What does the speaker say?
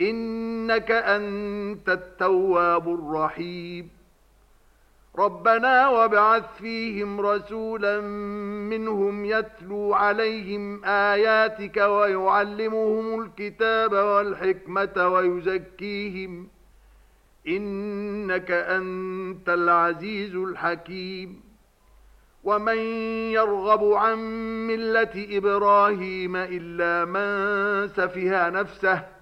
إنك أنت التواب الرحيم. ربنا وابعث فيهم رسولا منهم يتلو عليهم آياتك ويعلمهم الكتاب والحكمة ويزكيهم. إنك أنت العزيز الحكيم. ومن يرغب عن ملة إبراهيم إلا من سفها نفسه